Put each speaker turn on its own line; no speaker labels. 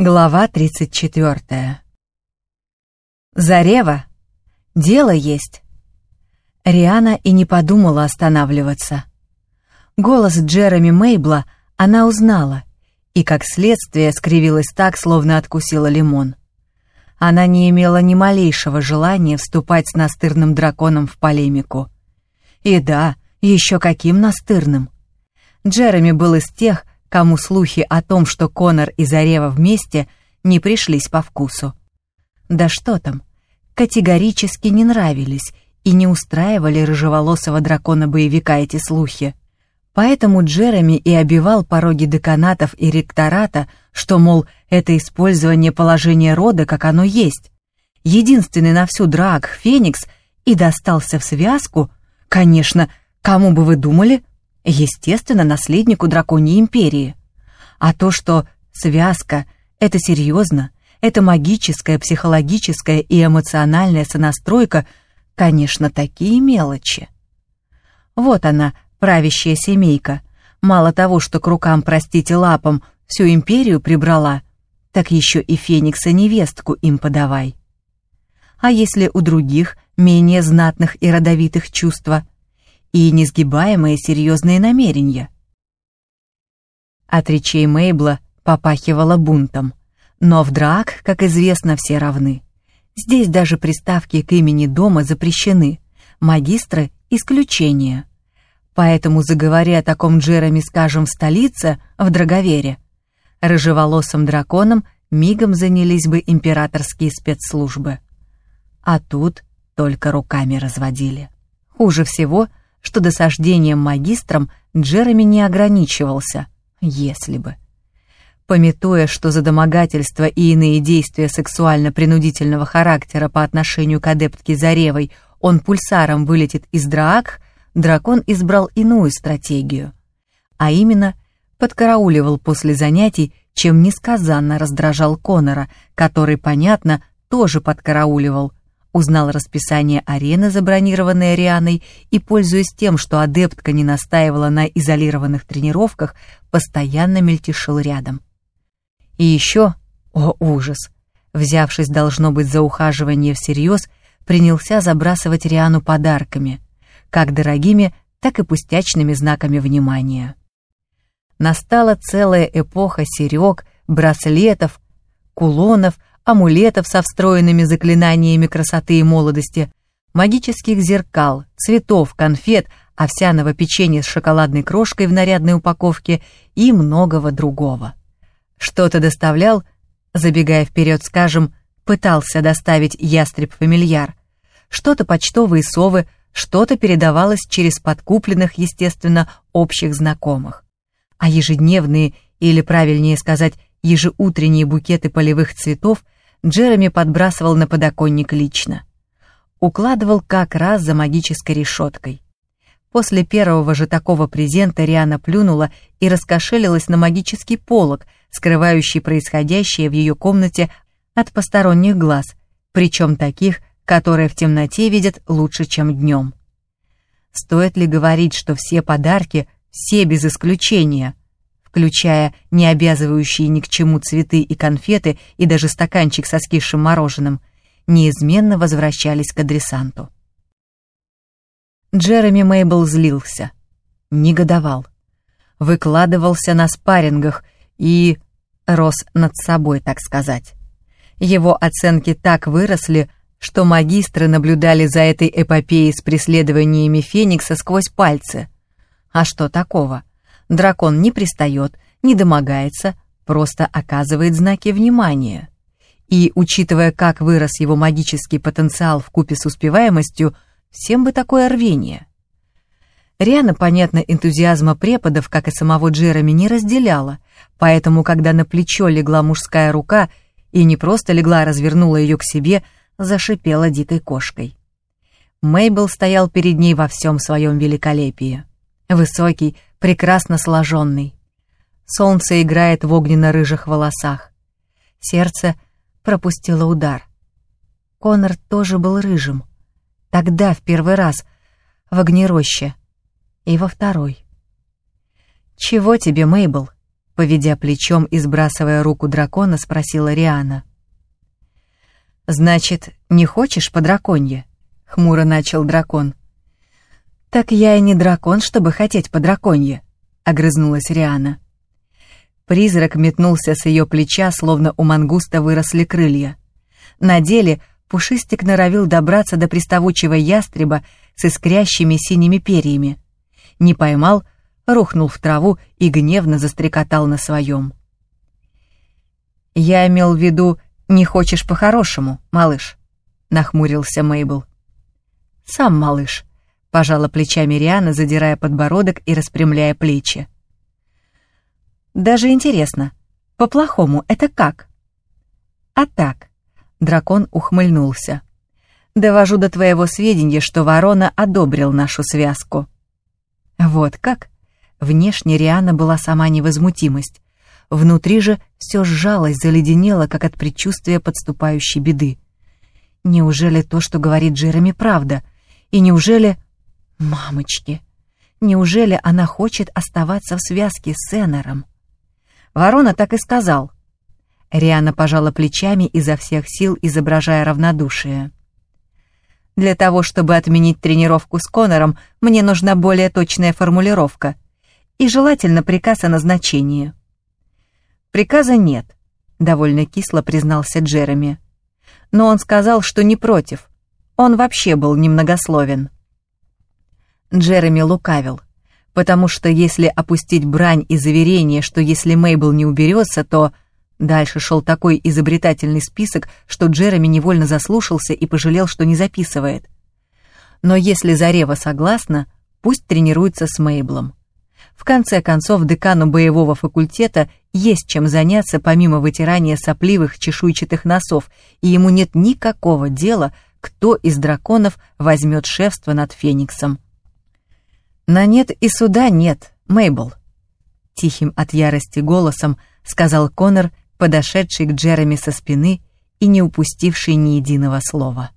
Глава 34. Зарева. Дело есть. Риана и не подумала останавливаться. Голос Джереми Мейбла она узнала и, как следствие, скривилась так, словно откусила лимон. Она не имела ни малейшего желания вступать с настырным драконом в полемику. И да, еще каким настырным. Джереми был из тех, кому слухи о том, что Конор и Зарева вместе, не пришлись по вкусу. Да что там, категорически не нравились и не устраивали рыжеволосого дракона-боевика эти слухи. Поэтому Джереми и обивал пороги деканатов и ректората, что, мол, это использование положения рода, как оно есть. Единственный на всю драк Феникс и достался в связку, конечно, кому бы вы думали, Естественно, наследнику драконьей империи. А то, что связка — это серьезно, это магическая, психологическая и эмоциональная сонастройка, конечно, такие мелочи. Вот она, правящая семейка. Мало того, что к рукам, простите, лапам всю империю прибрала, так еще и Феникса невестку им подавай. А если у других, менее знатных и родовитых чувства — и несгибаемые серьезные намерения. От речей Мейбла попахивало бунтом, но в драк, как известно, все равны. Здесь даже приставки к имени дома запрещены, магистры — исключение. Поэтому заговори о таком Джереми, скажем, в столице, в Драговере, рыжеволосым драконом мигом занялись бы императорские спецслужбы. А тут только руками разводили. Хуже всего — что досаждением магистрам Джереми не ограничивался, если бы. Пометуя, что за домогательство и иные действия сексуально-принудительного характера по отношению к адептке Заревой он пульсаром вылетит из Драак, дракон избрал иную стратегию. А именно, подкарауливал после занятий, чем несказанно раздражал Конора, который, понятно, тоже подкарауливал, узнал расписание арены, забронированной Арианой, и, пользуясь тем, что адептка не настаивала на изолированных тренировках, постоянно мельтешил рядом. И еще, о ужас, взявшись, должно быть, за ухаживание всерьез, принялся забрасывать Риану подарками, как дорогими, так и пустячными знаками внимания. Настала целая эпоха серег, браслетов, кулонов, амулетов со встроенными заклинаниями красоты и молодости, магических зеркал, цветов, конфет, овсяного печенья с шоколадной крошкой в нарядной упаковке и многого другого. Что-то доставлял, забегая вперед, скажем, пытался доставить ястреб-фамильяр, что-то почтовые совы, что-то передавалось через подкупленных, естественно, общих знакомых. А ежедневные, или правильнее сказать, ежеутренние букеты полевых цветов – Джереми подбрасывал на подоконник лично. Укладывал как раз за магической решеткой. После первого же такого презента Риана плюнула и раскошелилась на магический полог, скрывающий происходящее в ее комнате от посторонних глаз, причем таких, которые в темноте видят лучше, чем днем. Стоит ли говорить, что все подарки, все без исключения, включая не обязывающие ни к чему цветы и конфеты и даже стаканчик со скисшим мороженым, неизменно возвращались к адресанту. Джереми Мейбл злился, негодовал, выкладывался на спаррингах и рос над собой, так сказать. Его оценки так выросли, что магистры наблюдали за этой эпопеей с преследованиями Феникса сквозь пальцы. А что такого? Дракон не пристает, не домогается, просто оказывает знаки внимания. И, учитывая, как вырос его магический потенциал в купе с успеваемостью, всем бы такое рвение. Риана, понятно, энтузиазма преподов, как и самого Джереми, не разделяла, поэтому, когда на плечо легла мужская рука и не просто легла, а развернула ее к себе, зашипела дикой кошкой. Мейбл стоял перед ней во всем своем великолепии. Высокий, прекрасно сложенный. Солнце играет в огненно-рыжих волосах. Сердце пропустило удар. Конор тоже был рыжим. Тогда, в первый раз, в огнероще. И во второй. «Чего тебе, Мейбл?» — Поведя плечом и сбрасывая руку дракона, спросила Риана. «Значит, не хочешь по драконье?» — хмуро начал дракон. «Так я и не дракон, чтобы хотеть по драконье», — огрызнулась Риана. Призрак метнулся с ее плеча, словно у мангуста выросли крылья. На деле Пушистик норовил добраться до приставучего ястреба с искрящими синими перьями. Не поймал, рухнул в траву и гневно застрекотал на своем. «Я имел в виду, не хочешь по-хорошему, малыш», — нахмурился Мейбл. «Сам малыш», — пожала плечами Риана, задирая подбородок и распрямляя плечи. «Даже интересно, по-плохому это как?» «А так», — дракон ухмыльнулся. «Довожу до твоего сведения, что ворона одобрил нашу связку». «Вот как?» Внешне Риана была сама невозмутимость. Внутри же все сжалось, заледенело, как от предчувствия подступающей беды. Неужели то, что говорит Джереми, правда? И неужели... Мамочки! Неужели она хочет оставаться в связке с Эннером? Ворона так и сказал. Риана пожала плечами изо всех сил, изображая равнодушие. Для того, чтобы отменить тренировку с Конором, мне нужна более точная формулировка — и желательно приказ о назначении. Приказа нет, довольно кисло признался Джереми. Но он сказал, что не против. Он вообще был немногословен. Джереми лукавил, потому что если опустить брань и заверение, что если Мейбл не уберется, то... Дальше шел такой изобретательный список, что Джереми невольно заслушался и пожалел, что не записывает. Но если Зарева согласна, пусть тренируется с Мейблом. В конце концов, декану боевого факультета есть чем заняться помимо вытирания сопливых чешуйчатых носов, и ему нет никакого дела, кто из драконов возьмет шефство над Фениксом. «На нет и суда нет, Мейбл», — тихим от ярости голосом сказал Конор, подошедший к Джереми со спины и не упустивший ни единого слова.